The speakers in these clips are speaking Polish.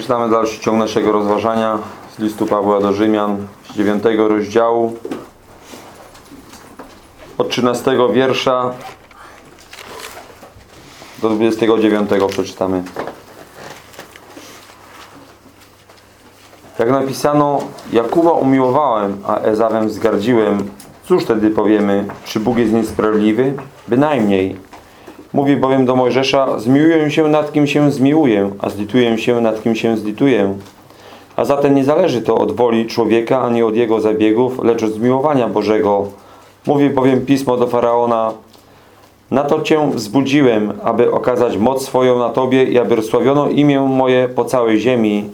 Przeczytamy dalszy ciąg naszego rozważania z listu Pawła do Rzymian z 9 rozdziału od 13 wiersza do 29 przeczytamy. Jak napisano, Jakuba umiłowałem, a Ezawem wzgardziłem. Cóż wtedy powiemy? Czy Bóg jest niesprawiedliwy? Bynajmniej. Mówi bowiem do Mojżesza, zmiłuję się nad kim się zmiłuję, a zlituję się nad kim się zlituję. A zatem nie zależy to od woli człowieka, ani od jego zabiegów, lecz od zmiłowania Bożego. Mówi bowiem Pismo do Faraona, na to Cię wzbudziłem, aby okazać moc swoją na Tobie i aby rozsławiono imię moje po całej ziemi.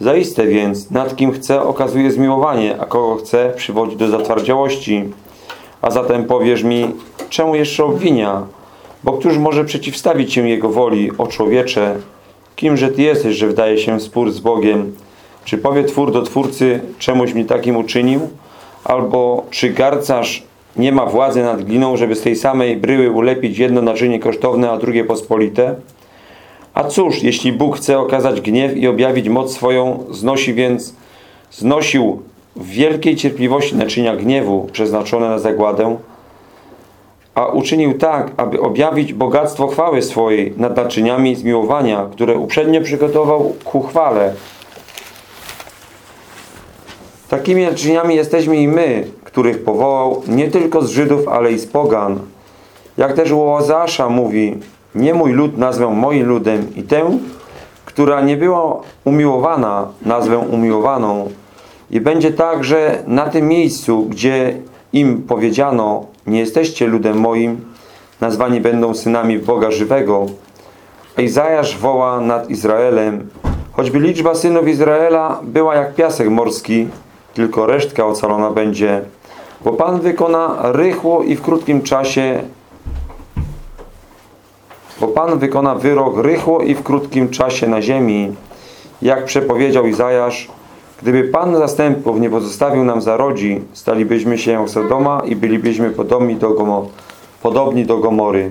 Zaiste więc, nad kim chce okazuje zmiłowanie, a kogo chce przywodzi do zatwardziałości. A zatem powiesz mi, czemu jeszcze obwinia? Bo któż może przeciwstawić się Jego woli, o człowiecze? Kimże Ty jesteś, że wdaje się spór z Bogiem? Czy powie Twór do Twórcy, czemuś mi takim uczynił? Albo czy garcarz nie ma władzy nad gliną, żeby z tej samej bryły ulepić jedno naczynie kosztowne, a drugie pospolite? A cóż, jeśli Bóg chce okazać gniew i objawić moc swoją, znosi więc, znosił w wielkiej cierpliwości naczynia gniewu przeznaczone na zagładę, a uczynił tak, aby objawić bogactwo chwały swojej nad naczyniami zmiłowania, które uprzednio przygotował ku chwale. Takimi naczyniami jesteśmy i my, których powołał nie tylko z Żydów, ale i z pogan. Jak też u Łazasza mówi, nie mój lud nazwę moim ludem i tę, która nie była umiłowana, nazwę umiłowaną. I będzie tak, że na tym miejscu, gdzie im powiedziano, nie jesteście ludem moim, nazwani będą synami Boga żywego. A Izajasz woła nad Izraelem, choćby liczba synów Izraela była jak piasek morski, tylko resztka ocalona będzie. Bo Pan wykona rychło i w krótkim czasie bo Pan wykona wyrok rychło i w krótkim czasie na ziemi. Jak przepowiedział Izajasz, gdyby Pan zastępów nie pozostawił nam zarodzi, stalibyśmy się jak Sodoma i bylibyśmy podobni do, Gomo, podobni do Gomory.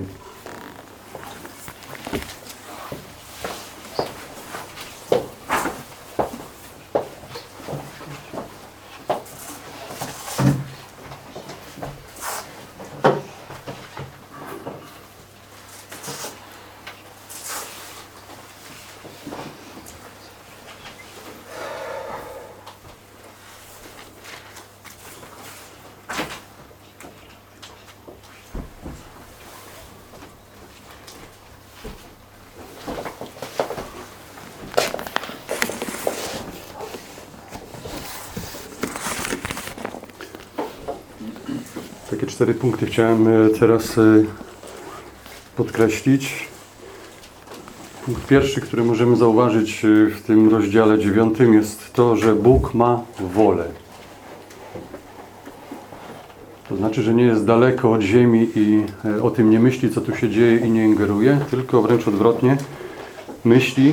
Takie cztery punkty chciałem e, teraz e, podkreślić. Punkt pierwszy, który możemy zauważyć e, w tym rozdziale dziewiątym jest to, że Bóg ma wolę. To znaczy, że nie jest daleko od ziemi i o tym nie myśli, co tu się dzieje i nie ingeruje, tylko wręcz odwrotnie myśli,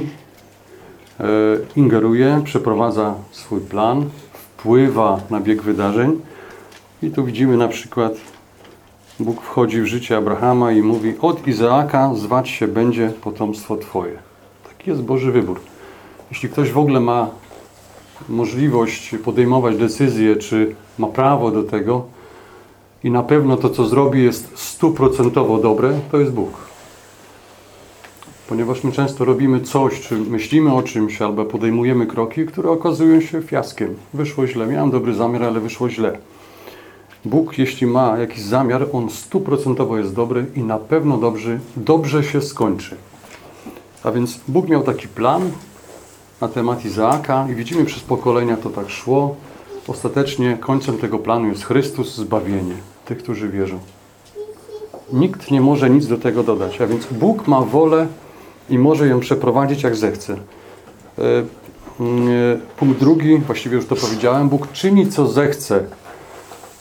ingeruje, przeprowadza swój plan, wpływa na bieg wydarzeń. I tu widzimy na przykład Bóg wchodzi w życie Abrahama i mówi od Izaaka zwać się będzie potomstwo Twoje. Taki jest Boży wybór. Jeśli ktoś w ogóle ma możliwość podejmować decyzję, czy ma prawo do tego i na pewno to, co zrobi jest stuprocentowo dobre, to jest Bóg. Ponieważ my często robimy coś, czy myślimy o czymś, albo podejmujemy kroki, które okazują się fiaskiem. Wyszło źle, miałem dobry zamiar, ale wyszło źle. Bóg, jeśli ma jakiś zamiar, on stuprocentowo jest dobry i na pewno dobrze, dobrze się skończy. A więc Bóg miał taki plan na temat Izaaka i widzimy przez pokolenia to tak szło. Ostatecznie końcem tego planu jest Chrystus, zbawienie tych, którzy wierzą. Nikt nie może nic do tego dodać, a więc Bóg ma wolę i może ją przeprowadzić jak zechce. E, e, Punkt drugi, właściwie już to powiedziałem, Bóg czyni co zechce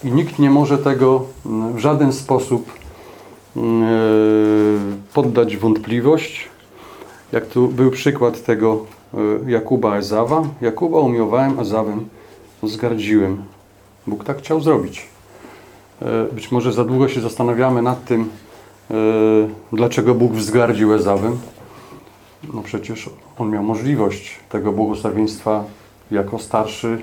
i nikt nie może tego mm, w żaden sposób mm, e, poddać wątpliwość. Jak tu był przykład tego e, Jakuba Ezawa. Jakuba umiłowałem, Ezawem zgardziłem. Bóg tak chciał zrobić. E, Być może za długo się zastanawiamy nad tym, dlaczego Bóg wzgardził Ezawem. no przecież on miał możliwość tego błogosławieństwa jako starszy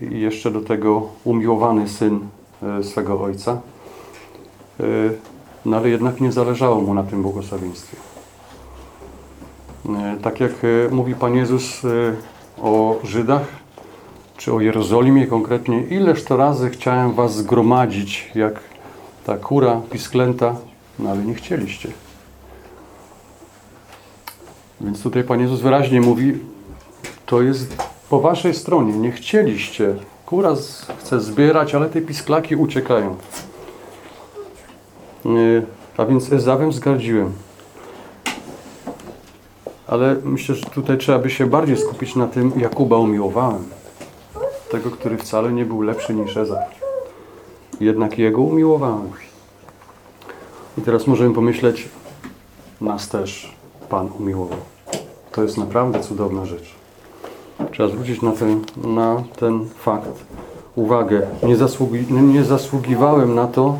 jeszcze do tego umiłowany syn e, swego ojca. E, No ale jednak nie zależało mu na tym błogosławieństwie. E, Tak jak e, mówi Pan Jezus e, o Żydach, czy o Jerozolimie konkretnie, ileż to razy chciałem was zgromadzić, jak ta kura pisklęta, no ale nie chcieliście. Więc tutaj Pan Jezus wyraźnie mówi, to jest po waszej stronie, nie chcieliście. Kura z- chce zbierać, ale te pisklaki uciekają. Yy, A więc Ezawem zgardziłem. Ale myślę, że tutaj trzeba by się bardziej skupić na tym, Jakuba umiłowałem. Tego, który wcale nie był lepszy niż Ezaw. Jednak jego umiłowałem. I teraz możemy pomyśleć, nas też Pan umiłował. To jest naprawdę cudowna rzecz. Trzeba zwrócić na ten, na ten fakt uwagę. Nie, zasługi, nie zasługiwałem na to,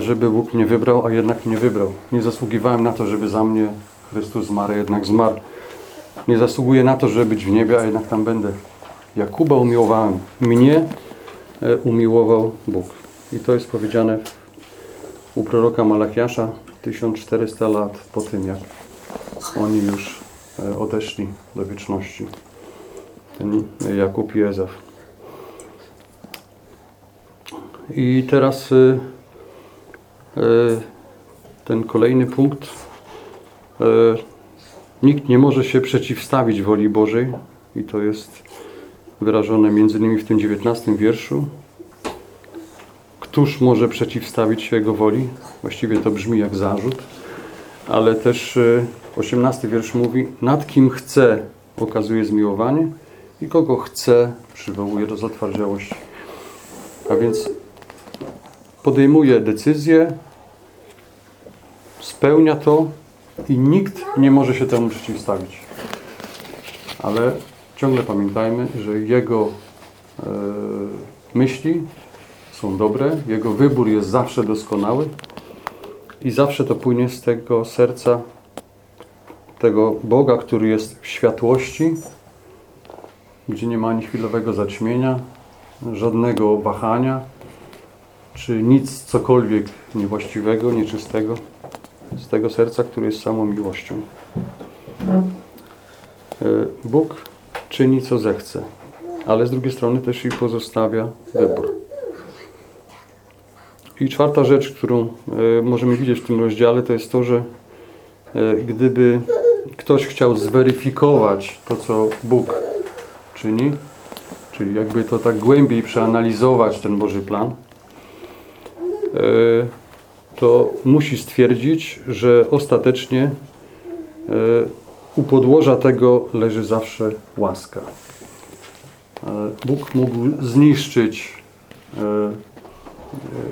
żeby Bóg mnie wybrał, a jednak mnie wybrał. Nie zasługiwałem na to, żeby za mnie Chrystus zmarł, a jednak zmarł. Nie zasługuję na to, żeby być w niebie, a jednak tam będę. Jakuba umiłowałem. Mnie e, umiłował Bóg. I to jest powiedziane u proroka Malachiasza 1400 lat po tym, jak oni już e, odeszli do wieczności. Ten Jakub i Ezaf. I teraz y, y, ten kolejny punkt. Y, nikt nie może się przeciwstawić woli Bożej i to jest wyrażone między innymi w tym 19 wierszu. Któż może przeciwstawić się Jego woli? Właściwie to brzmi jak zarzut, ale też y, 18 wiersz mówi, nad kim chce okazuje zmiłowanie i kogo chce przywołuje do zatwardziałości. A więc podejmuje decyzję, spełnia to i nikt nie może się temu przeciwstawić. Ale ciągle pamiętajmy, że Jego e, myśli są dobre, Jego wybór jest zawsze doskonały i zawsze to płynie z tego serca tego Boga, który jest w światłości, gdzie nie ma ani chwilowego zaćmienia, żadnego wahania, czy nic cokolwiek niewłaściwego, nieczystego, z tego serca, które jest samą miłością. E, Bóg czyni co zechce, ale z drugiej strony też i pozostawia wybór. I czwarta rzecz, którą e, możemy widzieć w tym rozdziale, to jest to, że e, gdyby ktoś chciał zweryfikować to, co Bóg czyni, czyli jakby to tak głębiej przeanalizować ten Boży plan, e, to musi stwierdzić, że ostatecznie e, u podłoża tego leży zawsze łaska. E, Bóg mógł zniszczyć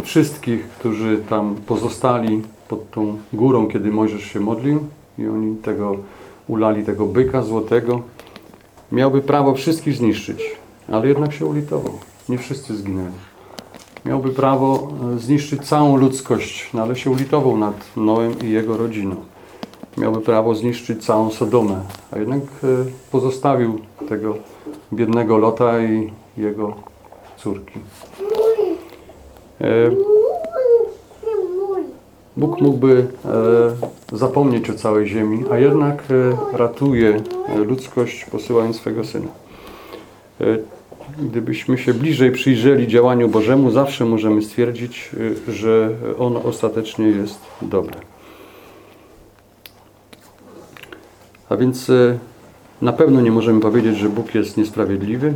wszystkich, którzy tam pozostali pod tą górą, kiedy Mojżesz się modlił i oni tego ulali tego byka złotego. Miałby prawo wszystkich zniszczyć, ale jednak się ulitował. Nie wszyscy zginęli. Miałby prawo e, zniszczyć całą ludzkość, no ale się ulitował nad Noem i jego rodziną. Miałby prawo zniszczyć całą Sodomę, a jednak e, pozostawił tego biednego Lota i jego córki. Bóg mógłby e, zapomnieć o całej ziemi, a jednak e, ratuje e, ludzkość posyłając swego Syna. Gdybyśmy się bliżej przyjrzeli działaniu Bożemu, zawsze możemy stwierdzić, że ono ostatecznie jest dobre. A więc na pewno nie możemy powiedzieć, że Bóg jest niesprawiedliwy,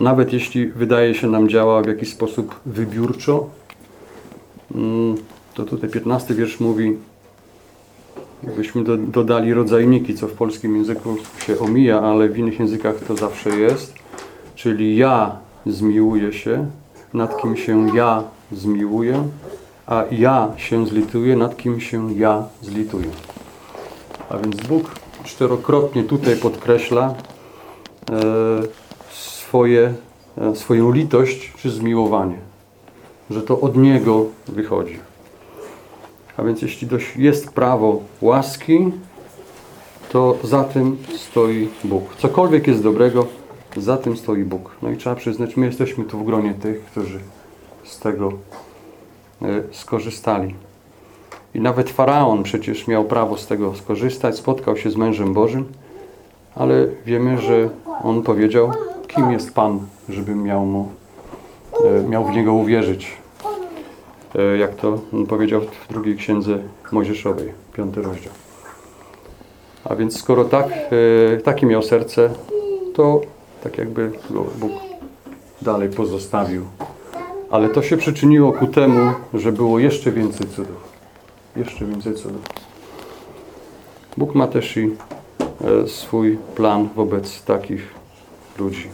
nawet jeśli wydaje się nam działa w jakiś sposób wybiórczo, mm, to tutaj 15 wiersz mówi, jakbyśmy do, dodali rodzajniki, co w polskim języku się omija, ale w innych językach to zawsze jest. Czyli ja zmiłuję się, nad kim się ja zmiłuję, a ja się zlituję, nad kim się ja zlituję. A więc Bóg czterokrotnie tutaj podkreśla e, swoje, e, swoją litość czy zmiłowanie, że to od Niego wychodzi. A więc jeśli jest prawo łaski, to za tym stoi Bóg. Cokolwiek jest dobrego, za tym stoi Bóg. No i trzeba przyznać, my jesteśmy tu w gronie tych, którzy z tego e, skorzystali. I nawet Faraon przecież miał prawo z tego skorzystać, spotkał się z mężem Bożym, ale wiemy, że on powiedział, kim jest Pan, żebym miał, mu, e, miał w Niego uwierzyć. E, Jak to powiedział w drugiej księdze Mojżeszowej, piąty rozdział. A więc skoro tak, e, takie miał serce, to tak jakby go Bóg dalej pozostawił. Ale to się przyczyniło ku temu, że było jeszcze więcej cudów. Jeszcze więcej cudów. Bóg ma też i e, swój plan wobec takich ludzi.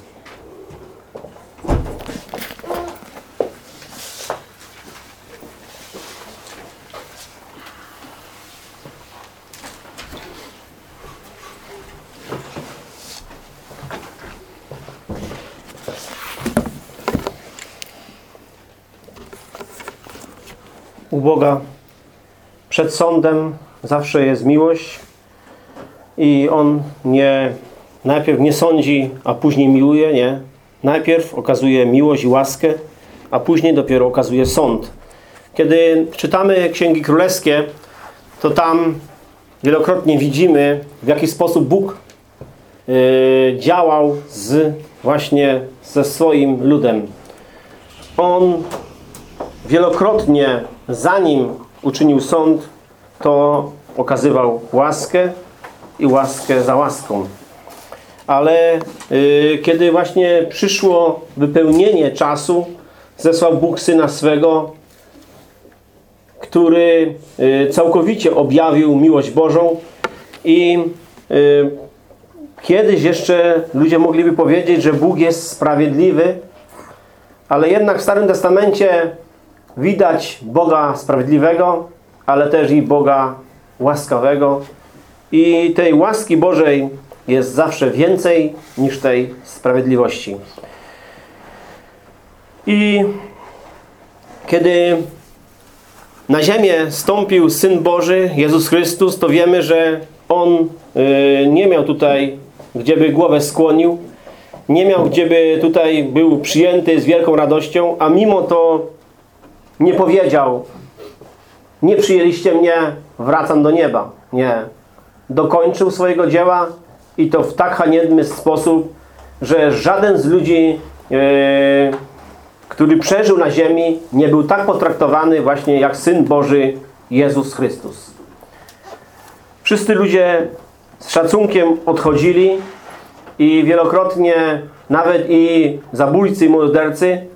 Boga przed sądem zawsze jest miłość i On nie najpierw nie sądzi, a później miłuje, nie. Najpierw okazuje miłość i łaskę, a później dopiero okazuje sąd. Kiedy czytamy Księgi Królewskie, to tam wielokrotnie widzimy, w jaki sposób Bóg yy, działał z, właśnie ze swoim ludem. On wielokrotnie zanim uczynił sąd, to okazywał łaskę i łaskę za łaską. Ale y, kiedy właśnie przyszło wypełnienie czasu, zesłał Bóg Syna swego, który y, całkowicie objawił miłość Bożą i y, kiedyś jeszcze ludzie mogliby powiedzieć, że Bóg jest sprawiedliwy, ale jednak w Starym Testamencie widać Boga sprawiedliwego, ale też i Boga łaskawego. I tej łaski Bożej jest zawsze więcej niż tej sprawiedliwości. I kiedy na ziemię stąpił Syn Boży, Jezus Chrystus, to wiemy, że On y, nie miał tutaj, gdzieby głowę skłonił, nie miał, gdzieby tutaj był przyjęty z wielką radością, a mimo to nie powiedział nie przyjęliście mnie, wracam do nieba. Nie. Dokończył swojego dzieła i to w tak haniebny sposób, że żaden z ludzi, yy, który przeżył na ziemi, nie był tak potraktowany właśnie jak Syn Boży Jezus Chrystus. Wszyscy ludzie z szacunkiem odchodzili i wielokrotnie nawet i zabójcy i mordercy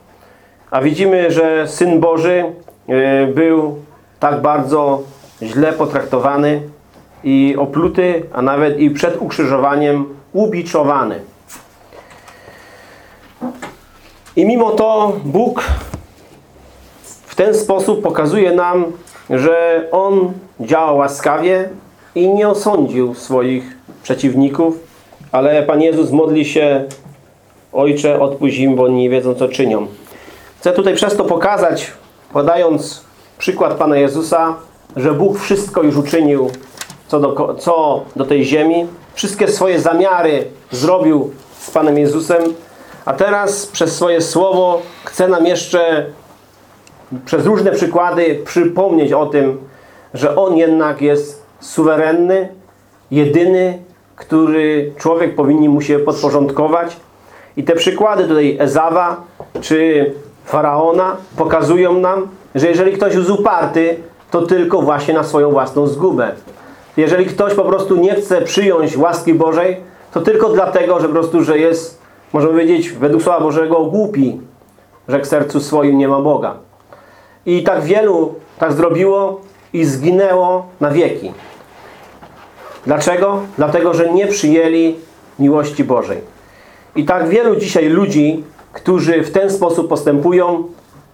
a widzimy, że Syn Boży y, był tak bardzo źle potraktowany i opluty, a nawet i przed ukrzyżowaniem ubiczowany. I mimo to Bóg w ten sposób pokazuje nam, że On działa łaskawie i nie osądził swoich przeciwników, ale Pan Jezus modli się Ojcze, odpuść im, bo oni nie wiedzą, co czynią. Chcę tutaj przez to pokazać, podając przykład Pana Jezusa, że Bóg wszystko już uczynił, co do, co do tej ziemi. Wszystkie swoje zamiary zrobił z Panem Jezusem, a teraz przez swoje słowo chce nam jeszcze przez różne przykłady przypomnieć o tym, że On jednak jest suwerenny, jedyny, który człowiek powinien mu się podporządkować. I te przykłady tutaj Ezawa, czy Faraona pokazują nam, że jeżeli ktoś jest uparty, to tylko właśnie na swoją własną zgubę. Jeżeli ktoś po prostu nie chce przyjąć łaski Bożej, to tylko dlatego, że po prostu, że jest, możemy powiedzieć, według Słowa Bożego głupi, że w sercu swoim nie ma Boga. I tak wielu tak zrobiło i zginęło na wieki. Dlaczego? Dlatego, że nie przyjęli miłości Bożej. I tak wielu dzisiaj ludzi którzy w ten sposób postępują.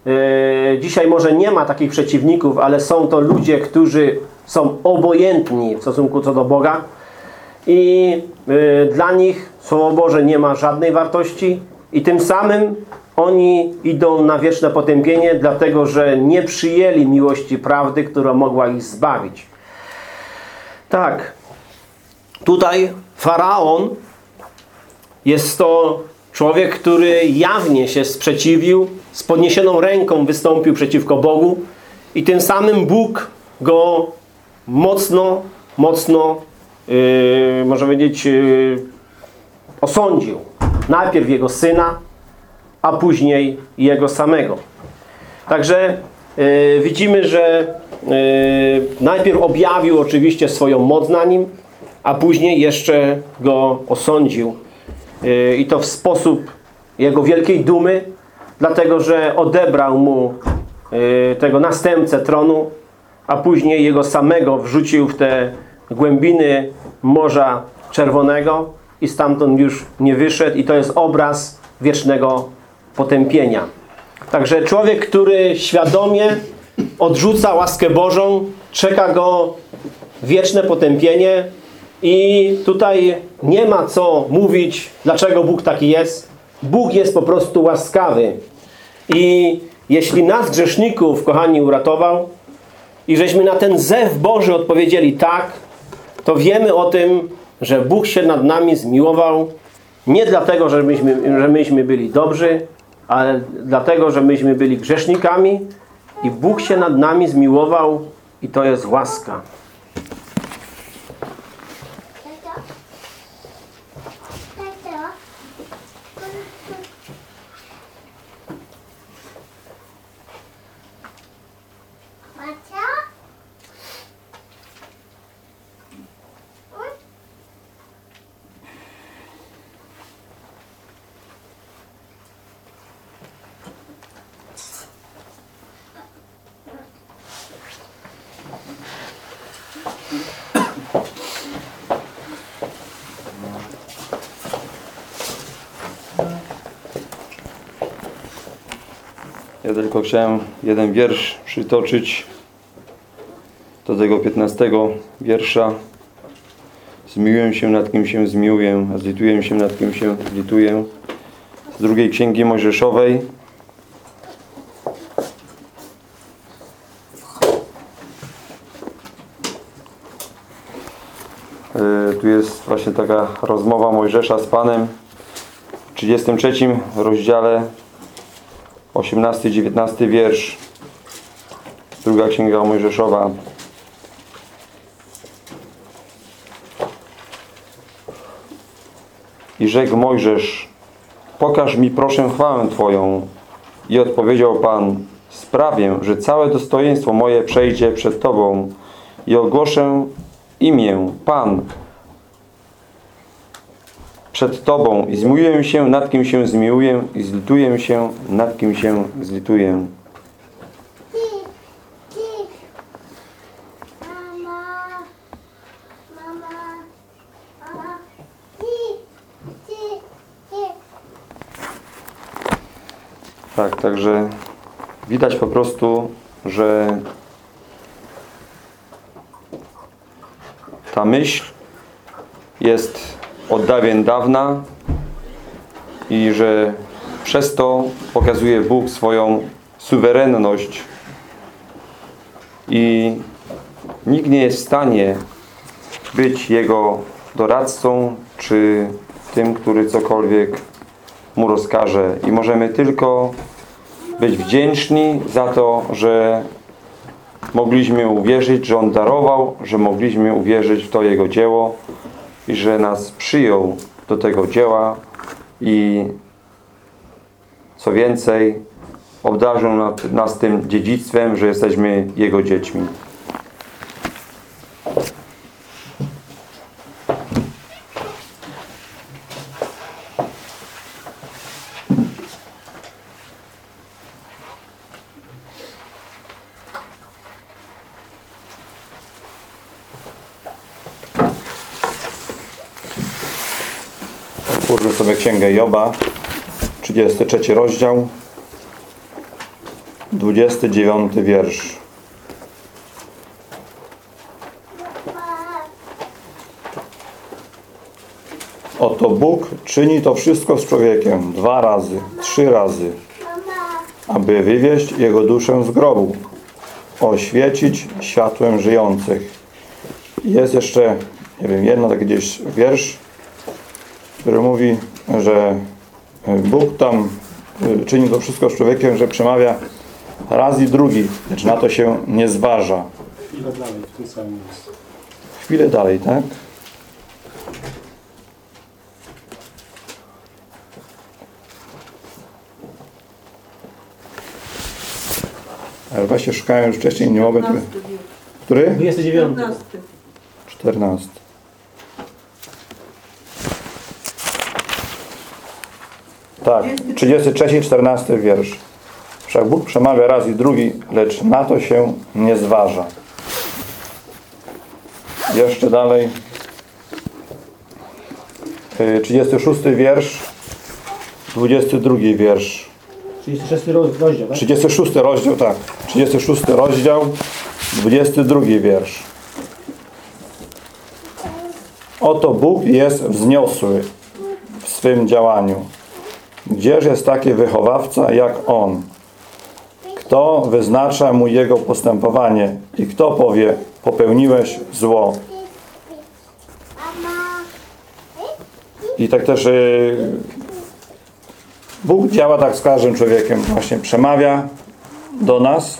Yy, dzisiaj może nie ma takich przeciwników, ale są to ludzie, którzy są obojętni w stosunku co do Boga i yy, dla nich Słowo Boże nie ma żadnej wartości i tym samym oni idą na wieczne potępienie, dlatego że nie przyjęli miłości prawdy, która mogła ich zbawić. Tak, tutaj faraon jest to człowiek, który jawnie się sprzeciwił, z podniesioną ręką wystąpił przeciwko Bogu i tym samym Bóg go mocno, mocno, yy, można powiedzieć, yy, osądził. Najpierw jego syna, a później jego samego. Także yy, widzimy, że yy, najpierw objawił oczywiście swoją moc na nim, a później jeszcze go osądził. Yy, I to w sposób jego wielkiej dumy, dlatego że odebrał mu yy, tego następcę tronu, a później jego samego wrzucił w te głębiny Morza Czerwonego i stamtąd już nie wyszedł i to jest obraz wiecznego potępienia. Także człowiek, który świadomie odrzuca łaskę Bożą, czeka go wieczne potępienie i tutaj nie ma co mówić, dlaczego Bóg taki jest. Bóg jest po prostu łaskawy. I jeśli nas grzeszników, kochani, uratował i żeśmy na ten zew Boży odpowiedzieli tak, to wiemy o tym, że Bóg się nad nami zmiłował nie dlatego, że myśmy, że myśmy byli dobrzy, ale dlatego, że myśmy byli grzesznikami i Bóg się nad nami zmiłował i to jest łaska. Ja tylko chciałem jeden wiersz przytoczyć do tego 15 wiersza. Zmiłuję się nad kim się zmiłuję, a zlituję się nad kim się zlituję. Z drugiej księgi Mojżeszowej. Yy, Tu jest właśnie taka rozmowa Mojżesza z Panem w 33 rozdziale 18-19 wiersz. Druga Księga Mojżeszowa. I rzekł Mojżesz, pokaż mi proszę chwałę Twoją. I odpowiedział Pan, sprawię, że całe dostojeństwo moje przejdzie przed Tobą i ogłoszę imię Pan przed Tobą i zmiłuję się nad kim się zmiłuję i zlituję się nad kim się zlituję. Tak, także widać po prostu, że ta myśl jest od dawien dawna i że przez to pokazuje Bóg swoją suwerenność. I nikt nie jest w stanie być Jego doradcą czy tym, który cokolwiek Mu rozkaże. I możemy tylko być wdzięczni za to, że mogliśmy uwierzyć, że On darował, że mogliśmy uwierzyć w to Jego dzieło i że nas przyjął do tego dzieła i co więcej obdarzył nas- tym dziedzictwem, że jesteśmy Jego dziećmi. Otwórzmy sobie Księgę Joba, 33 rozdział, 29 wiersz. Oto Bóg czyni to wszystko z człowiekiem dwa razy, trzy razy, aby wywieźć jego duszę z grobu, oświecić światłem żyjących. Jest jeszcze, nie wiem, jedna taki gdzieś wiersz, który mówi, że Bóg tam y, czyni to wszystko z człowiekiem, że przemawia raz i drugi, lecz na to się nie zważa. Ile dalej w tym samym miejscu? Chwilę dalej, tak? Ale właśnie szukałem już wcześniej, nie mogę... Który? 29. 14. Tak, 33, 14 wiersz. Wszak Bóg przemawia raz i drugi, lecz na to się nie zważa. Jeszcze dalej. Y, 36 wiersz, 22 wiersz. 36 rozdział, tak? 36 rozdział, tak. 36 rozdział, 22 wiersz. Oto Bóg jest wzniosły w swym działaniu. Gdzież jest taki wychowawca jak On? Kto wyznacza mu jego postępowanie i kto powie, popełniłeś zło? I tak też y, Bóg działa tak z każdym człowiekiem. Właśnie przemawia do nas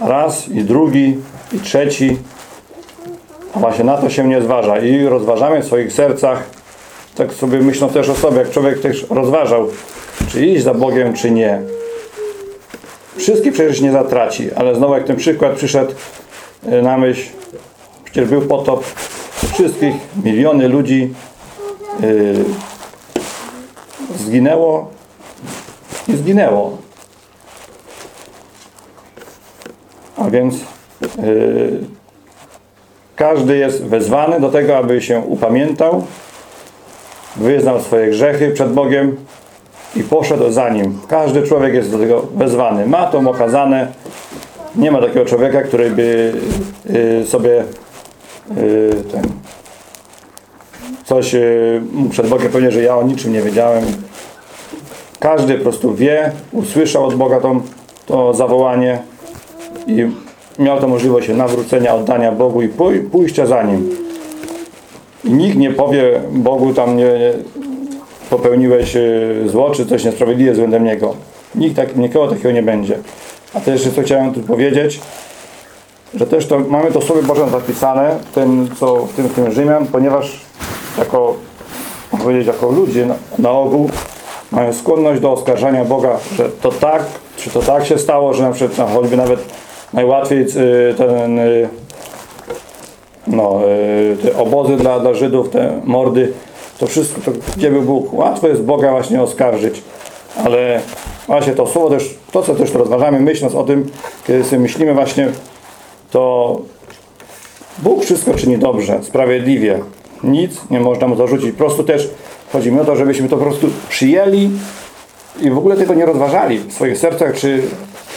raz i drugi i trzeci. A właśnie na to się nie zważa. I rozważamy w swoich sercach, tak sobie myślą też o sobie, jak człowiek też rozważał, czy iść za Bogiem, czy nie. Wszystkich przecież nie zatraci, ale znowu jak ten przykład przyszedł y, na myśl, przecież był potop wszystkich, miliony ludzi y, zginęło i zginęło. A więc y, każdy jest wezwany do tego, aby się upamiętał, wyznał swoje grzechy przed Bogiem i poszedł za Nim. Każdy człowiek jest do tego wezwany. Ma to okazane. Nie ma takiego człowieka, który by y, sobie y, ten, coś y, przed Bogiem powiedzieć, że ja o niczym nie wiedziałem. Każdy po prostu wie, usłyszał od Boga to, to zawołanie i miał to możliwość nawrócenia, oddania Bogu i pój, pójścia za Nim. Nikt nie powie Bogu tam nie, popełniłeś y, zło, czy coś niesprawiedliwe względem Niego. Nikt tak, nikogo takiego nie będzie. A też jeszcze co chciałem tu powiedzieć, że też to, mamy to w Słowie Bożym zapisane, w tym, co, w tym, tym Rzymian, ponieważ jako, powiedzieć, jako ludzie na, na ogół mają skłonność do oskarżania Boga, że to tak, czy to tak się stało, że na przykład no, choćby nawet najłatwiej y, ten y, no, y, te obozy dla, dla Żydów, te mordy, to wszystko, to gdzie by Bóg, łatwo jest Boga właśnie oskarżyć, ale właśnie to słowo też, to co też rozważamy, myśląc o tym, kiedy sobie myślimy właśnie, to Bóg wszystko czyni dobrze, sprawiedliwie. Nic nie można mu zarzucić. Po prostu też chodzi mi o to, żebyśmy to po prostu przyjęli i w ogóle tego nie rozważali w swoich sercach, czy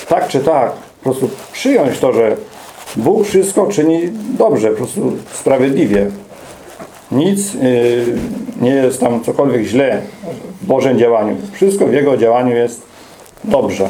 tak, czy tak. Po prostu przyjąć to, że Bóg wszystko czyni dobrze, po prostu sprawiedliwie. Nic yy, nie jest tam cokolwiek źle w Bożym działaniu. Wszystko w Jego działaniu jest dobrze.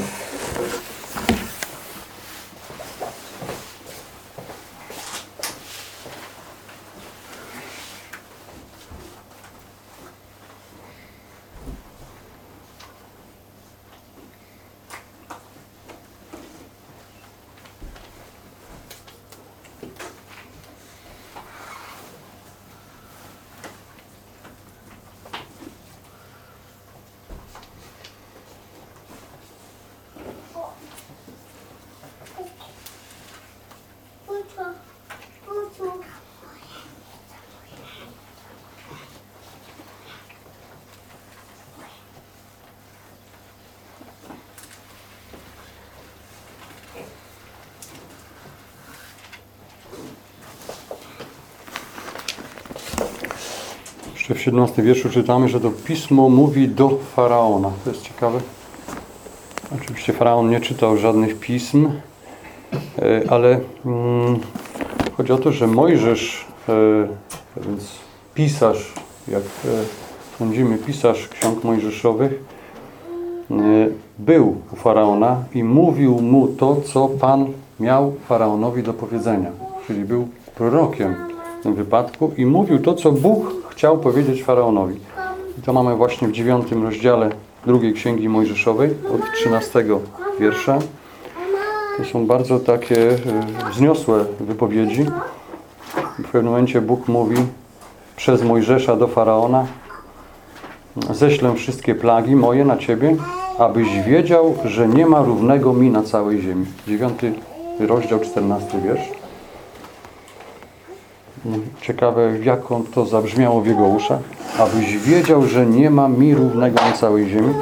Jeszcze w 17 wierszu czytamy, że to pismo mówi do faraona. To jest ciekawe. Oczywiście faraon nie czytał żadnych pism, e, ale mm, chodzi o to, że Mojżesz, e, więc pisarz jak e, sądzimy, pisarz ksiąg mojżeszowych, był u Faraona i mówił mu to, co Pan miał Faraonowi do powiedzenia. Czyli był prorokiem w tym wypadku i mówił to, co Bóg chciał powiedzieć Faraonowi. I to mamy właśnie w dziewiątym rozdziale drugiej Księgi Mojżeszowej od 13 wiersza. To są bardzo takie e, wzniosłe wypowiedzi. W pewnym momencie Bóg mówi przez Mojżesza do Faraona ześlę wszystkie plagi moje na Ciebie, abyś wiedział, że nie ma równego mi na całej ziemi. Dziewiąty rozdział, czternasty wiersz. Ciekawe, jak on to zabrzmiało w jego uszach. Abyś wiedział, że nie ma mi równego na całej ziemi.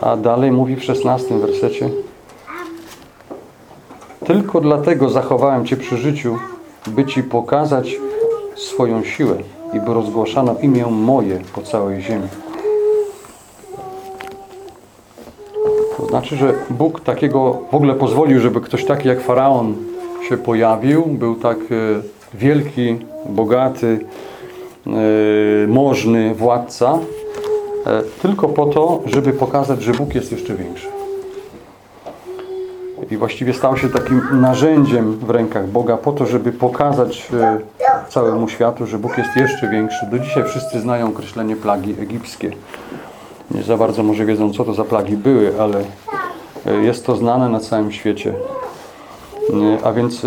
A dalej mówi w szesnastym wersecie. Tylko dlatego zachowałem Cię przy życiu, by Ci pokazać swoją siłę i by rozgłaszano imię moje po całej ziemi. To znaczy, że Bóg takiego w ogóle pozwolił, żeby ktoś taki jak Faraon się pojawił. Był tak e, wielki, bogaty, e, możny władca, e, tylko po to, żeby pokazać, że Bóg jest jeszcze większy. I właściwie stał się takim narzędziem w rękach Boga po to, żeby pokazać e, całemu światu, że Bóg jest jeszcze większy. Do dzisiaj wszyscy znają określenie plagi egipskie. Nie za bardzo może wiedzą, co to za plagi były, ale jest to znane na całym świecie. A więc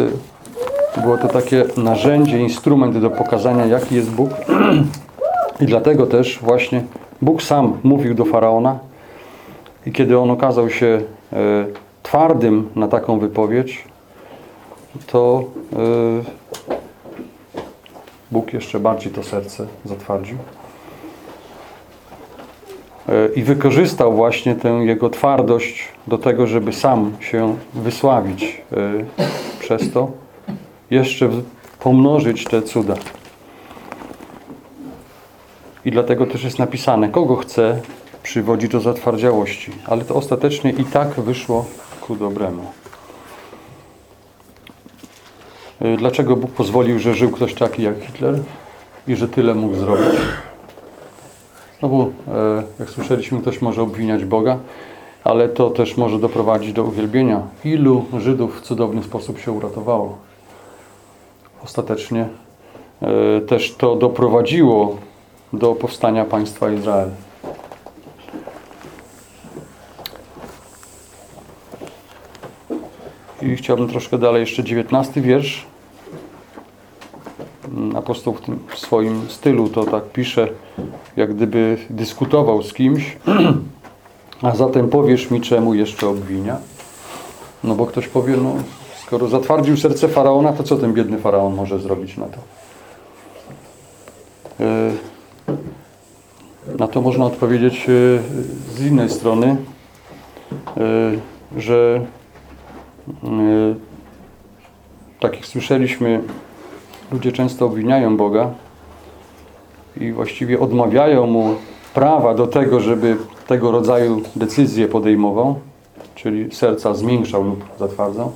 było to takie narzędzie, instrument do pokazania, jaki jest Bóg. I dlatego też właśnie Bóg sam mówił do Faraona i kiedy on okazał się e, twardym na taką wypowiedź, to e, Bóg jeszcze bardziej to serce zatwardził. E, I wykorzystał właśnie tę jego twardość do tego, żeby sam się wysławić przez to, jeszcze pomnożyć te cuda. I dlatego też jest napisane, kogo chce, przywodzi do zatwardziałości. Ale to ostatecznie i tak wyszło ku dobremu. Y, Dlaczego Bóg pozwolił, że żył ktoś taki jak Hitler i że tyle mógł zrobić? No bo, e, jak słyszeliśmy, ktoś może obwiniać Boga, ale to też może doprowadzić do uwielbienia. Ilu Żydów w cudowny sposób się uratowało? Ostatecznie e, też to doprowadziło do powstania państwa Izrael. I chciałbym troszkę dalej, jeszcze 19 wiersz. Mm, Apostoł w tym w swoim stylu to tak pisze, jak gdyby dyskutował z kimś, a zatem powiesz mi, czemu jeszcze obwinia? No bo ktoś powie, no skoro zatwardził serce Faraona, to co ten biedny Faraon może zrobić na to? E, Na to można odpowiedzieć e, z innej strony, e, że e, tak jak słyszeliśmy, ludzie często obwiniają Boga i właściwie odmawiają Mu prawa do tego, żeby tego rodzaju decyzje podejmował, czyli serca zmniejszał lub zatwardzał.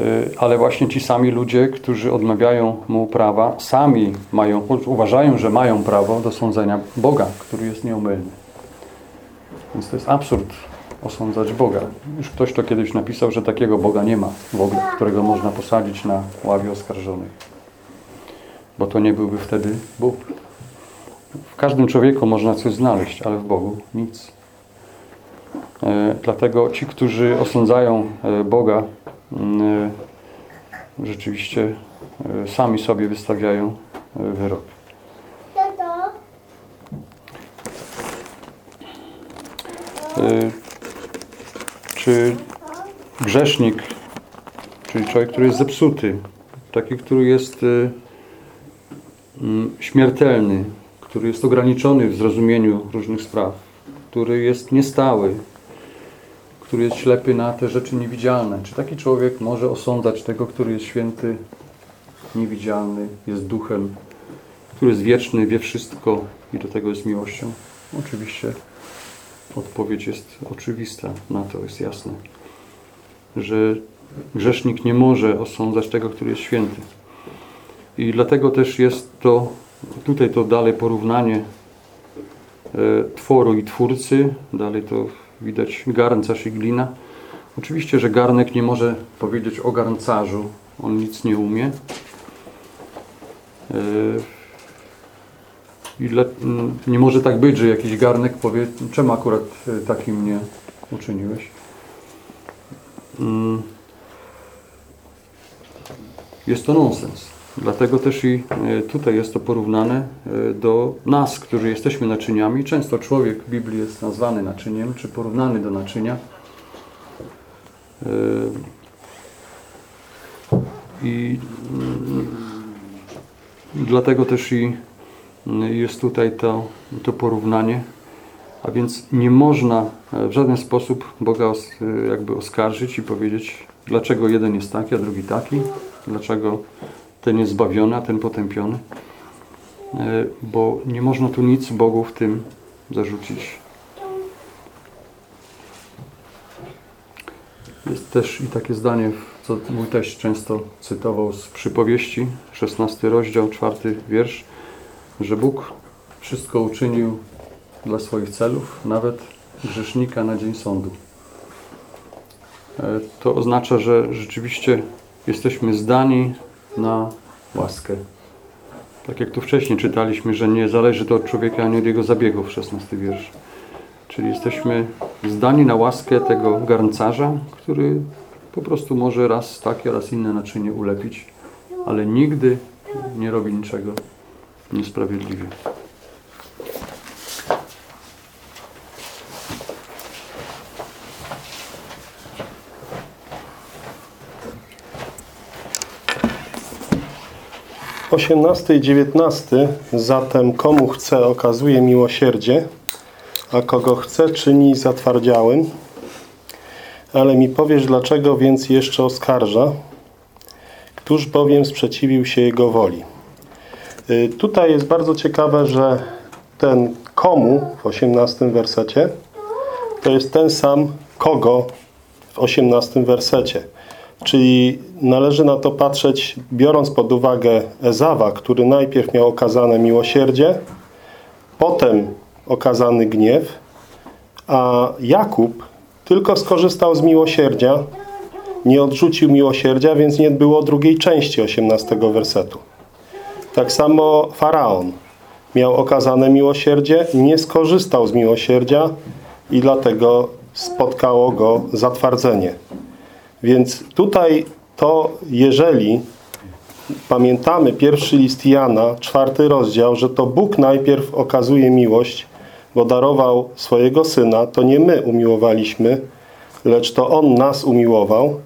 Y, Ale właśnie ci sami ludzie, którzy odmawiają mu prawa, sami mają, uważają, że mają prawo do sądzenia Boga, który jest nieomylny. Więc to jest absurd osądzać Boga. Już ktoś to kiedyś napisał, że takiego Boga nie ma w ogóle, którego można posadzić na ławie oskarżonych. Bo to nie byłby wtedy Bóg. W każdym człowieku można coś znaleźć, ale w Bogu nic. E, Dlatego ci, którzy osądzają e, Boga, rzeczywiście e, sami sobie wystawiają e, wyrok. Czy grzesznik, czyli człowiek, który jest zepsuty, taki, który jest mm, śmiertelny, który jest ograniczony w zrozumieniu różnych spraw, który jest niestały, który jest ślepy na te rzeczy niewidzialne. Czy taki człowiek może osądzać tego, który jest święty, niewidzialny, jest duchem, który jest wieczny, wie wszystko i do tego jest miłością? Oczywiście odpowiedź jest oczywista, na to jest jasne, że grzesznik nie może osądzać tego, który jest święty. I dlatego też jest to Tutaj to dalej porównanie e, tworu i twórcy. Dalej to widać garncarz i glina. Oczywiście, że garnek nie może powiedzieć o garncarzu. On nic nie umie. E, I dla, m, nie może tak być, że jakiś garnek powie, czemu akurat e, taki mnie uczyniłeś. Mm. Jest to nonsens. Dlatego też i e, tutaj jest to porównane e, do nas, którzy jesteśmy naczyniami. Często człowiek w Biblii jest nazwany naczyniem, czy porównany do naczynia. E, I mm, dlatego też i mm, jest tutaj to, to porównanie. A więc nie można w żaden sposób Boga jakby oskarżyć i powiedzieć, dlaczego jeden jest taki, a drugi taki, dlaczego ten jest zbawiony, a ten potępiony. E, Bo nie można tu nic Bogu w tym zarzucić. Jest też i takie zdanie, co mój teść często cytował z przypowieści, 16 rozdział, czwarty wiersz, że Bóg wszystko uczynił dla swoich celów, nawet grzesznika na dzień sądu. E, To oznacza, że rzeczywiście jesteśmy zdani na łaskę. Tak jak tu wcześniej czytaliśmy, że nie zależy to od człowieka ani od jego zabiegów, 16 wiersz. Czyli jesteśmy zdani na łaskę tego garncarza, który po prostu może raz takie, raz inne naczynie ulepić, ale nigdy nie robi niczego niesprawiedliwie. Osiemnasty i dziewiętnasty. Zatem komu chce okazuje miłosierdzie, a kogo chce czyni zatwardziałym. Ale mi powiesz, dlaczego więc jeszcze oskarża? Któż bowiem sprzeciwił się jego woli? Y, Tutaj jest bardzo ciekawe, że ten komu w osiemnastym wersecie to jest ten sam kogo w osiemnastym wersecie. Czyli należy na to patrzeć, biorąc pod uwagę Ezawa, który najpierw miał okazane miłosierdzie, potem okazany gniew, a Jakub tylko skorzystał z miłosierdzia, nie odrzucił miłosierdzia, więc nie było drugiej części 18 wersetu. Tak samo Faraon miał okazane miłosierdzie, nie skorzystał z miłosierdzia i dlatego spotkało go zatwardzenie. Więc tutaj to, jeżeli pamiętamy pierwszy list Jana, czwarty rozdział, że to Bóg najpierw okazuje miłość, bo darował swojego Syna, to nie my umiłowaliśmy, lecz to On nas umiłował,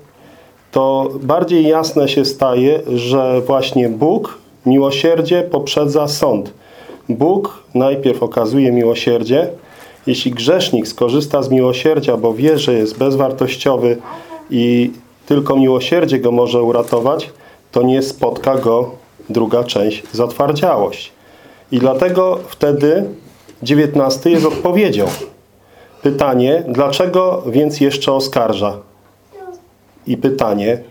to bardziej jasne się staje, że właśnie Bóg miłosierdzie poprzedza sąd. Bóg najpierw okazuje miłosierdzie. Jeśli grzesznik skorzysta z miłosierdzia, bo wie, że jest bezwartościowy i tylko miłosierdzie go może uratować, to nie spotka go druga część zatwardziałość. I dlatego wtedy 19 jest odpowiedzią. Pytanie, dlaczego więc jeszcze oskarża? I pytanie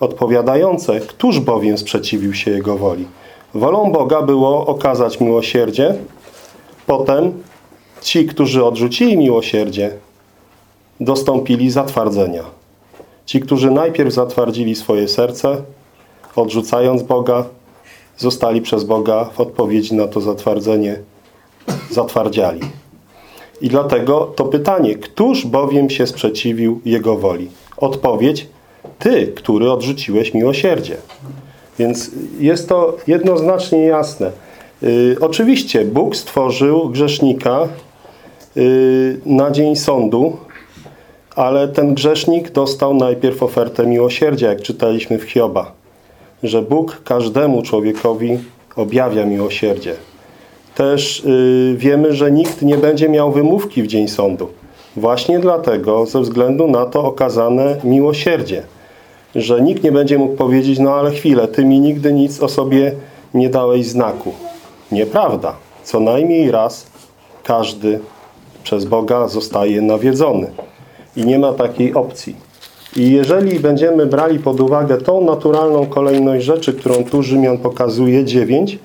odpowiadające, któż bowiem sprzeciwił się Jego woli? Wolą Boga było okazać miłosierdzie, potem ci, którzy odrzucili miłosierdzie, dostąpili zatwardzenia. Ci, którzy najpierw zatwardzili swoje serce, odrzucając Boga, zostali przez Boga w odpowiedzi na to zatwardzenie zatwardziali. I dlatego to pytanie, któż bowiem się sprzeciwił Jego woli? Odpowiedź, Ty, który odrzuciłeś miłosierdzie. Więc jest to jednoznacznie jasne. Yy, oczywiście Bóg stworzył grzesznika yy, na dzień sądu, ale ten grzesznik dostał najpierw ofertę miłosierdzia, jak czytaliśmy w Hioba, że Bóg każdemu człowiekowi objawia miłosierdzie. Też yy, wiemy, że nikt nie będzie miał wymówki w dzień sądu. Właśnie dlatego, ze względu na to okazane miłosierdzie. Że nikt nie będzie mógł powiedzieć, no ale chwilę, ty mi nigdy nic o sobie nie dałeś znaku. Nieprawda. Co najmniej raz każdy przez Boga zostaje nawiedzony. I nie ma takiej opcji. I jeżeli będziemy brali pod uwagę tą naturalną kolejność rzeczy, którą tu Rzymian pokazuje, 9,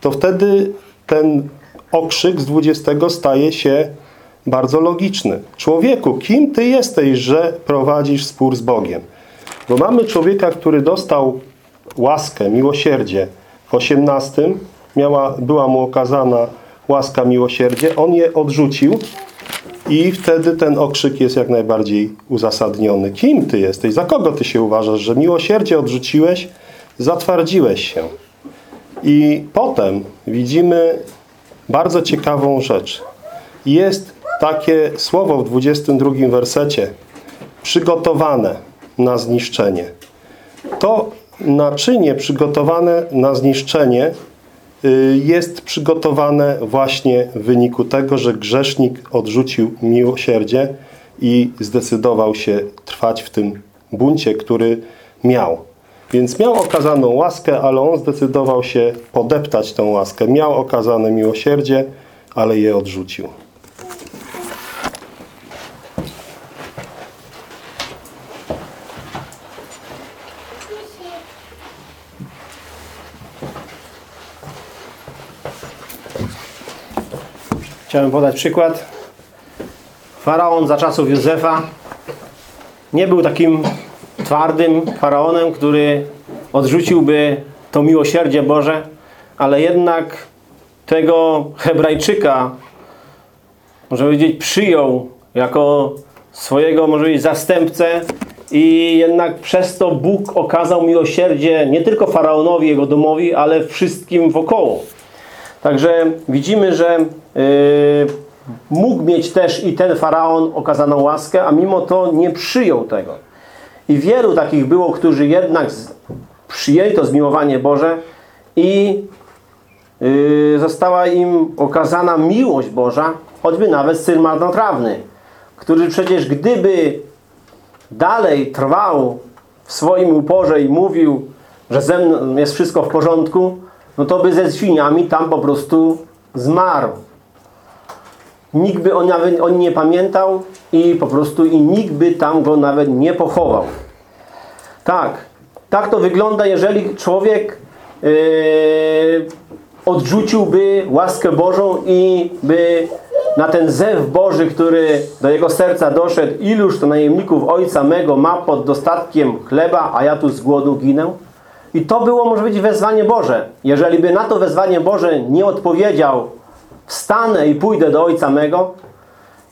to wtedy ten okrzyk z 20 staje się bardzo logiczny. Człowieku, kim ty jesteś, że prowadzisz spór z Bogiem? Bo mamy człowieka, który dostał łaskę, miłosierdzie w 18, miała, była mu okazana łaska, miłosierdzie, on je odrzucił i wtedy ten okrzyk jest jak najbardziej uzasadniony. Kim ty jesteś? Za kogo ty się uważasz, że miłosierdzie odrzuciłeś, zatwardziłeś się? I potem widzimy bardzo ciekawą rzecz. Jest takie słowo w 22 wersecie przygotowane na zniszczenie. To naczynie przygotowane na zniszczenie jest przygotowane właśnie w wyniku tego, że grzesznik odrzucił miłosierdzie i zdecydował się trwać w tym buncie, który miał. Więc miał okazaną łaskę, ale on zdecydował się podeptać tę łaskę. Miał okazane miłosierdzie, ale je odrzucił. Chciałem podać przykład. Faraon za czasów Józefa nie był takim twardym faraonem, który odrzuciłby to miłosierdzie Boże, ale jednak tego Hebrajczyka, może powiedzieć, przyjął jako swojego, może powiedzieć, zastępcę i jednak przez to Bóg okazał miłosierdzie nie tylko faraonowi, jego domowi, ale wszystkim wokoło. Także widzimy, że yy, mógł mieć też i ten faraon okazaną łaskę, a mimo to nie przyjął tego. I wielu takich było, którzy jednak przyjęli to zmiłowanie Boże i yy, została im okazana miłość Boża, choćby nawet syn marnotrawny, który przecież gdyby dalej trwał w swoim uporze i mówił, że ze mną jest wszystko w porządku, no to by ze świniami tam po prostu zmarł. Nikt by o, nawet o nim nie pamiętał i po prostu i nikt by tam go nawet nie pochował. Tak, tak to wygląda, jeżeli człowiek yy, odrzuciłby łaskę Bożą i by na ten zew Boży, który do jego serca doszedł, iluż to najemników Ojca mego ma pod dostatkiem chleba, a ja tu z głodu ginę? I to było, może być, wezwanie Boże. Jeżeli by na to wezwanie Boże nie odpowiedział, wstanę i pójdę do Ojca mego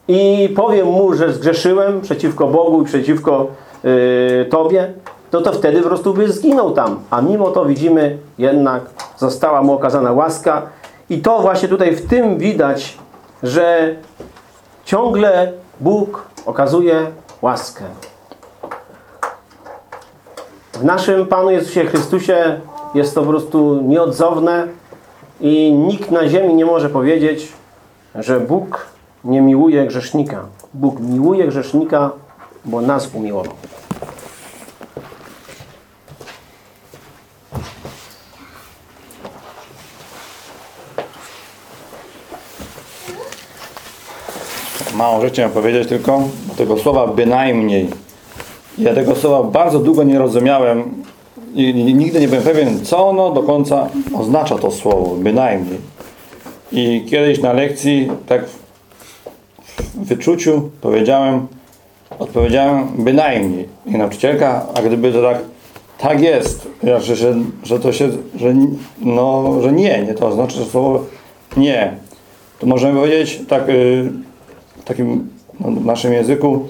i powiem mu, że zgrzeszyłem przeciwko Bogu i przeciwko yy, Tobie, no to wtedy po prostu by zginął tam. A mimo to widzimy, jednak została mu okazana łaska. I to właśnie tutaj w tym widać, że ciągle Bóg okazuje łaskę. W naszym Panu Jezusie Chrystusie jest to po prostu nieodzowne i nikt na ziemi nie może powiedzieć, że Bóg nie miłuje grzesznika. Bóg miłuje grzesznika, bo nas umiłował. Małą rzecz chciałem powiedzieć tylko, tego słowa bynajmniej. Ja tego słowa bardzo długo nie rozumiałem i nigdy nie byłem pewien, co ono do końca oznacza to słowo, bynajmniej. I kiedyś na lekcji, tak w wyczuciu powiedziałem, odpowiedziałem bynajmniej. I nauczycielka, a gdyby to tak, tak jest, znaczy, że, że to się, że, no, że nie, nie, to znaczy, że słowo nie. To możemy powiedzieć tak, y, w takim no, naszym języku,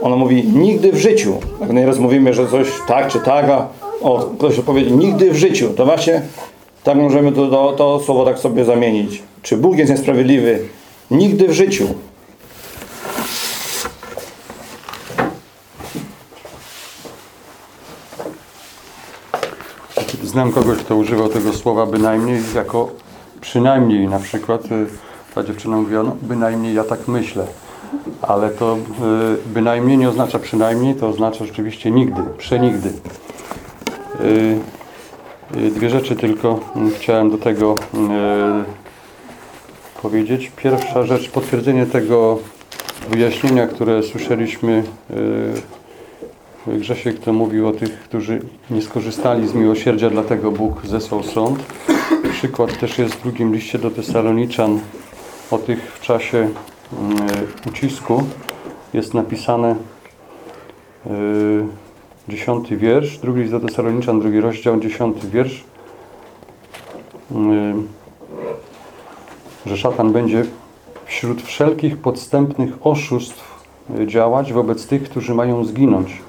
ona mówi nigdy w życiu. Jak nieraz mówimy, że coś tak czy tak, a o, ktoś odpowie nigdy w życiu. To właśnie tak możemy to, to, to słowo tak sobie zamienić. Czy Bóg jest niesprawiedliwy? Nigdy w życiu. Znam kogoś, kto używał tego słowa bynajmniej jako przynajmniej na przykład y, ta dziewczyna mówiła, no bynajmniej ja tak myślę. Ale to y, bynajmniej nie oznacza przynajmniej, to oznacza rzeczywiście nigdy, przenigdy. Y, y, Dwie rzeczy tylko mm, chciałem do tego powiedzieć. Pierwsza rzecz, potwierdzenie tego wyjaśnienia, które słyszeliśmy Grzesiek to mówił o tych, którzy nie skorzystali z miłosierdzia, dlatego Bóg zesłał sąd. przykład też jest w drugim liście do Tesaloniczan o tych w czasie ucisku. Jest napisane yy, dziesiąty wiersz, drugi list do Tesaloniczan, drugi rozdział, dziesiąty wiersz, yy, że szatan będzie wśród wszelkich podstępnych oszustw y, działać wobec tych, którzy mają zginąć.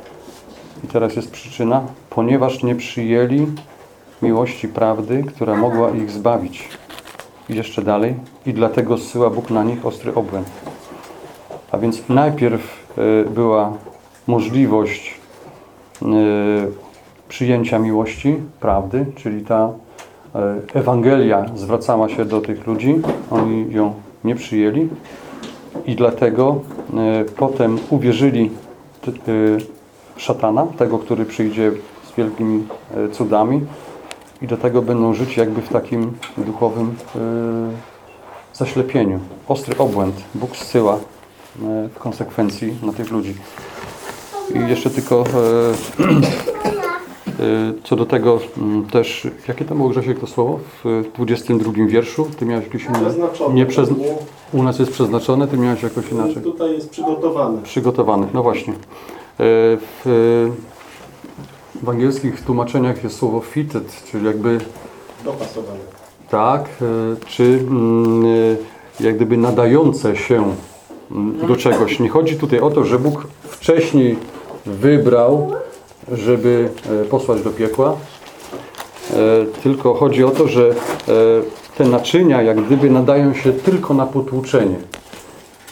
I teraz jest przyczyna, ponieważ nie przyjęli miłości prawdy, która mogła ich zbawić. I jeszcze dalej. I dlatego zsyła Bóg na nich ostry obłęd. A więc najpierw y, była możliwość y, przyjęcia miłości prawdy, czyli ta y, Ewangelia zwracała się do tych ludzi, oni ją nie przyjęli i dlatego potem uwierzyli szatana, tego, który przyjdzie z wielkimi cudami i do tego będą żyć jakby w takim duchowym y, zaślepieniu. Ostry obłęd Bóg zsyła w konsekwencji na tych ludzi. I jeszcze tylko e, e, co do tego m, też, jakie to było Grzesiek to słowo w 22 wierszu? Ty miałeś jakieś inne? Przeznaczone, Nie przez... U nas jest przeznaczone, ty miałeś jakoś inaczej. Tutaj jest przygotowane. Przygotowany, no właśnie. E, W, w angielskich tłumaczeniach jest słowo fitted, czyli jakby Dopasowane. tak, e, czy mm, e, jak gdyby nadające się mm, do czegoś. Nie chodzi tutaj o to, że Bóg wcześniej wybrał, żeby e, posłać do piekła, tylko chodzi o to, że te naczynia jak gdyby nadają się tylko na potłuczenie.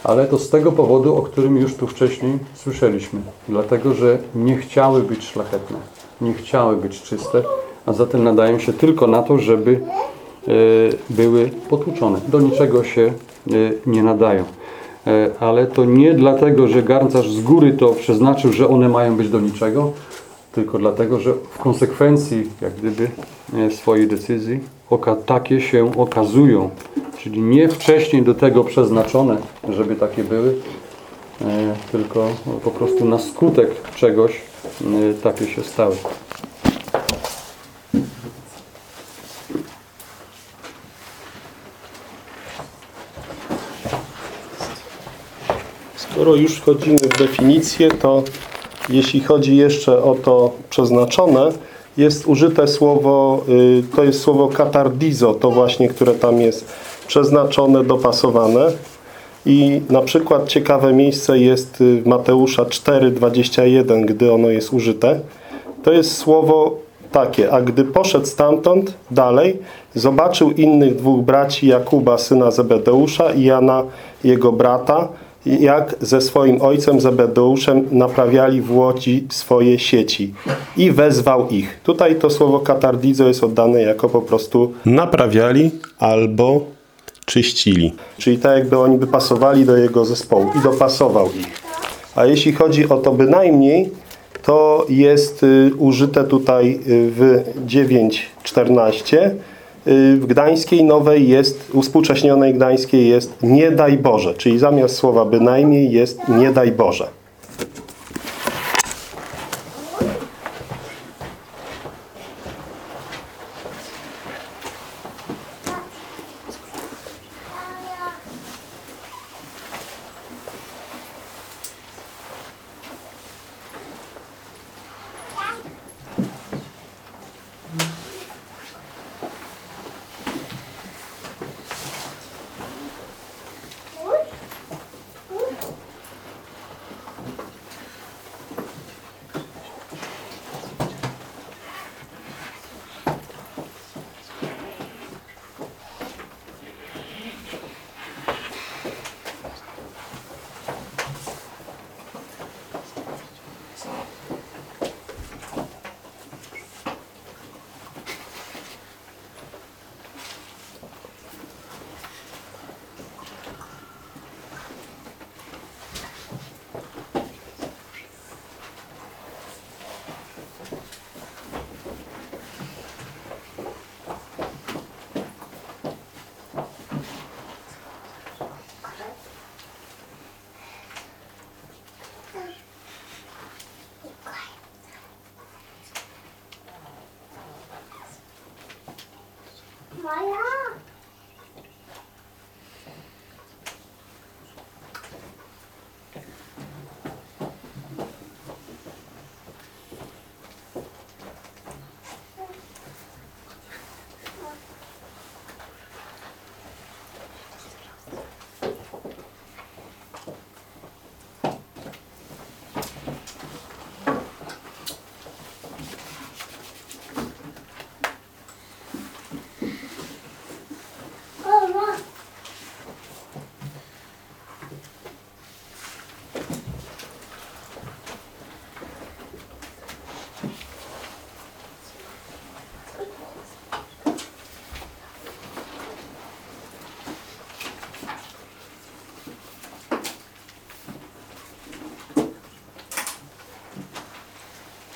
Ale to z tego powodu, o którym już tu wcześniej słyszeliśmy. Dlatego, że nie chciały być szlachetne, nie chciały być czyste, a zatem nadają się tylko na to, żeby e, były potłuczone. Do niczego się e, nie nadają. E, Ale to nie dlatego, że garncarz z góry to przeznaczył, że one mają być do niczego, tylko dlatego, że w konsekwencji jak gdyby swojej decyzji oka takie się okazują. Czyli nie wcześniej do tego przeznaczone, żeby takie były, e, tylko po prostu na skutek czegoś e, takie się stały. Skoro już wchodzimy w definicję, to jeśli chodzi jeszcze o to przeznaczone, jest użyte słowo, y, to jest słowo katardizo, to właśnie, które tam jest przeznaczone, dopasowane. I na przykład ciekawe miejsce jest y, Mateusza 4,21, gdy ono jest użyte. To jest słowo takie, a gdy poszedł stamtąd dalej, zobaczył innych dwóch braci, Jakuba, syna Zebedeusza i Jana, jego brata, jak ze swoim ojcem Zebedeuszem naprawiali w łodzi swoje sieci i wezwał ich. Tutaj to słowo katardizo jest oddane jako po prostu naprawiali albo czyścili. Czyli tak jakby oni by pasowali do jego zespołu i dopasował ich. A jeśli chodzi o to bynajmniej, to jest y, użyte tutaj y, w 9.14. Y, W gdańskiej nowej jest, uspółcześnionej gdańskiej jest nie daj Boże, czyli zamiast słowa bynajmniej jest nie daj Boże.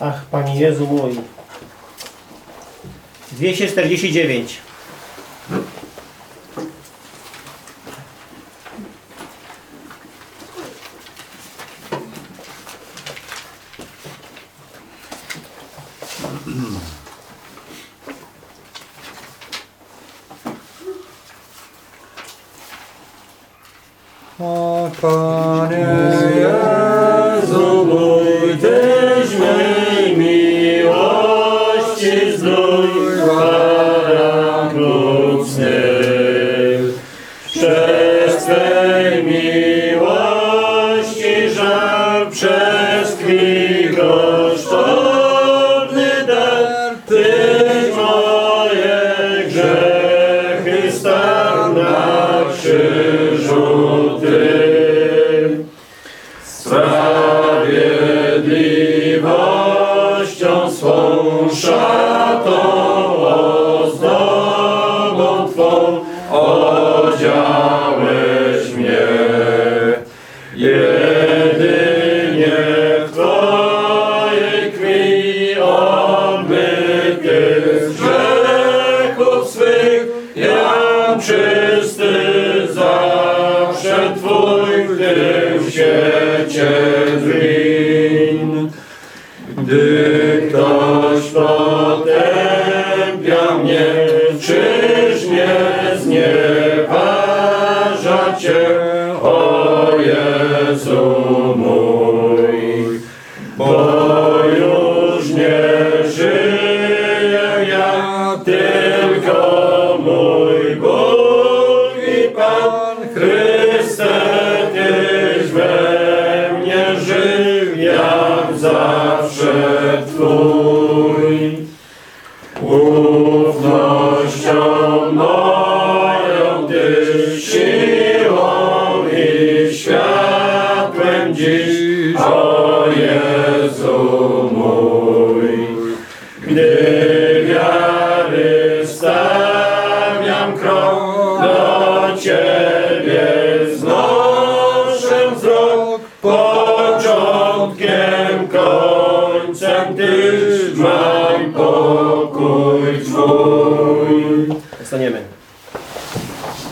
Ach, Panie Jezu mój. 249. O Panie Cię win. Gdy ktoś potępia mnie, czyż nie znieważa Cię, o Jezu mój? Bo już nie żyję ja, tylko mój Bóg i Pan Chrystus.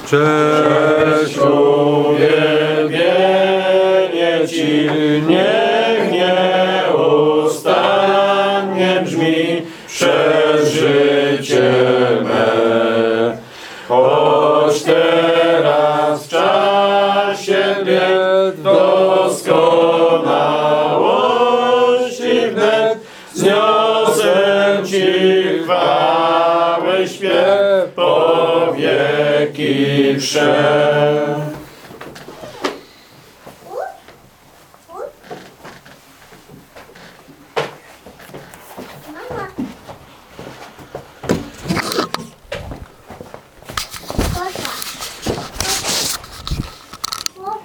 Cześć, uwielbienie Ci, nie Najświętszego